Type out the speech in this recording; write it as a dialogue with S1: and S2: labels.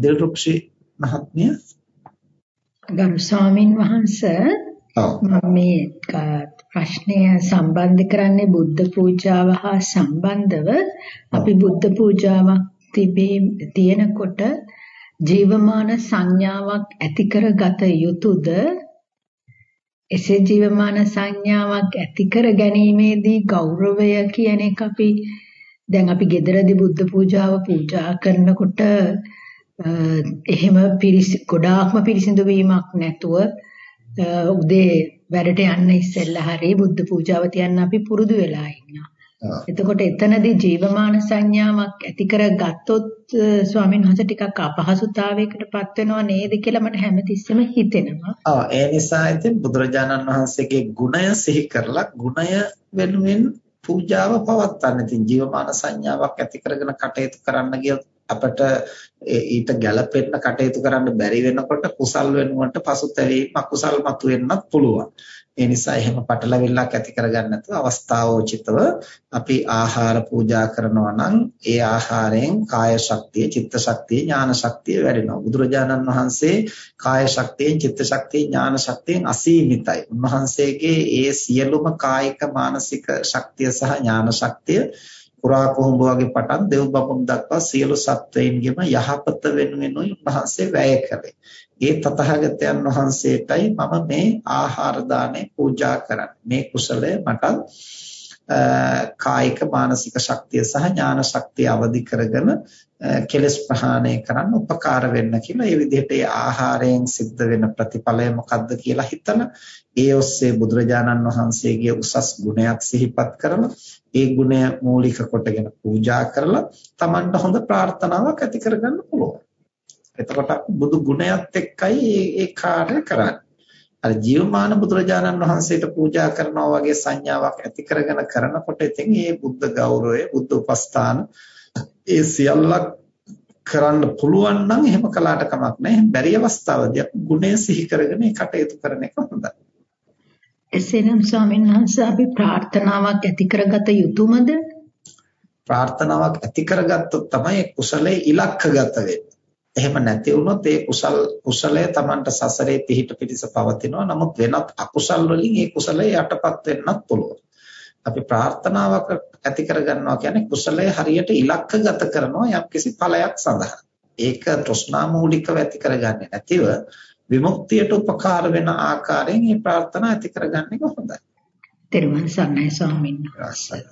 S1: දිල්රුක්ෂි මහත්මිය.
S2: ගරු ස්වාමින් වහන්සේ මම මේ ප්‍රශ්නය සම්බන්ධ කරන්නේ බුද්ධ පූජාව හා සම්බන්ධව. අපි බුද්ධ පූජාවක් තිබේ තියෙනකොට ජීවමාන සංඥාවක් ඇති කරගත යුතුයද එසේ ජීවමාන සංඥාවක් ඇති කර ගැනීමේදී ගෞරවය කියන එක අපි දැන් අපි ගෙදරදී බුද්ධ පූජාව පූජා කරනකොට එහෙම ගොඩාක්ම පිරිසිදු වීමක් නැතුව උදේ වැඩට යන්න ඉස්සෙල්ලා හරිය බුද්ධ පූජාව තියන්න අපි පුරුදු වෙලා ඉන්නවා. එතකොට එතනදී ජීවමාන සංඥාවක් ඇති කරගත්තොත් ස්වාමීන් වහන්සේ ටිකක් අපහසුතාවයකටපත් වෙනව නේද කියලා මට හැමතිස්සෙම හිතෙනවා.
S1: ඔව් ඒ නිසා ඉතින් බුදුරජාණන් වහන්සේගේ ගුණය සිහි කරලා ගුණය වෙනුවෙන් පූජාව පවත්වන්න. ඉතින් ජීවමාන සංඥාවක් ඇති කරගෙන කටයුතු කරන්න ගියොත් අපිට ඊට ගැළපෙන්න කටයුතු කරන්න බැරි වෙනකොට කුසල් වෙනුවට පසුතැවීම අකුසල් මතුවෙන්නත් පුළුවන්. ඒ නිසා එහෙම පටලවිල්ලක් ඇති කරගන්න නැතුව අවස්ථාවෝචිතව අපි ආහාර පූජා කරනවා නම් ඒ ආහාරයෙන් කාය ශක්තිය, චිත්ත ශක්තිය, ඥාන ශක්තිය වැඩෙනවා. බුදුරජාණන් වහන්සේ කාය ශක්තියෙන්, චිත්ත ශක්තියෙන්, ඥාන ශක්තියෙන් අසීමිතයි. උන්වහන්සේගේ ඒ සියලුම කායික, මානසික ශක්තිය සහ ඥාන ශක්තිය පුරා කොහොඹ වගේ පටන් දෙව් බඹුන් දක්වා සියලු සත්වයින්ගෙම යහපත වෙනුවෙනුයි උන්වහන්සේ වැය කළේ. ඒ තථාගතයන් වහන්සේටයි මම මේ ආහාර දාණය පූජා කරන්නේ. මේ කුසලය මට කායික මානසික ශක්තිය සහ ඥාන ශක්තිය අවදි කරගෙන කෙලස් ප්‍රහාණය කරන්න උපකාර වෙන්න කියලා ඒ විදිහට ඒ ආහාරයෙන් සිද්ධ වෙන ප්‍රතිඵලය මොකක්ද කියලා හිතන ඒ ඔස්සේ බුදුරජාණන් වහන්සේගේ උසස් ගුණයක් සිහිපත් කරලා ඒ ගුණය මූලික කොටගෙන පූජා කරලා Tamanට හොඳ ප්‍රාර්ථනාවක් ඇති කරගන්න පුළුවන්. එතකොට බුදු ගුණයත් එක්කයි ඒ කාර්ය කරන්නේ. අර ජීවමාන බුදුරජාණන් වහන්සේට පූජා කරනවා වගේ සංඥාවක් ඇති කරගෙන කරනකොට ඉතින් මේ බුද්ධ ගෞරවය, බුද්ධ උපස්ථාන ඒ සියල්ලක් කරන්න පුළුවන් නම් එහෙම කළාට කමක් නැහැ. බැරි අවස්ථාවදී ගුණය සිහි කරගෙන ඒ කටයුතු කරන එක හොඳයි.
S2: එසේනම් ස්වාමීන් වහන්සේ අපි ප්‍රාර්ථනාවක් ඇති කරගත යුතුමද?
S1: ප්‍රාර්ථනාවක් ඇති කරගත්තොත් තමයි කුසලයේ ඉලක්කගත වෙන්නේ. එහෙම නැති වුණොත් ඒ කුසල් කුසලය Tamanට සසරේ පිහිට පිටිස පවතිනවා. නමුත් වෙනත් අකුසල් වලින් ඒ කුසලය යටපත් වෙන්නත් පුළුවන්. අපි ප්‍රාර්ථනාවක් ඇති කරගන්නවා කියන්නේ කුසලය හරියට ඉලක්කගත කරනවා යම්කිසි ඵලයක් සඳහා. ඒක තෘෂ්ණා මූලිකව ඇති කරගන්නේ නැතිව විමුක්තියට උපකාර වෙන ආකාරයෙන් මේ ප්‍රාර්ථනා ඇති කරගන්න එක හොඳයි.
S2: තෙරුවන් සරණයි ස්වාමීන් වහන්සේ.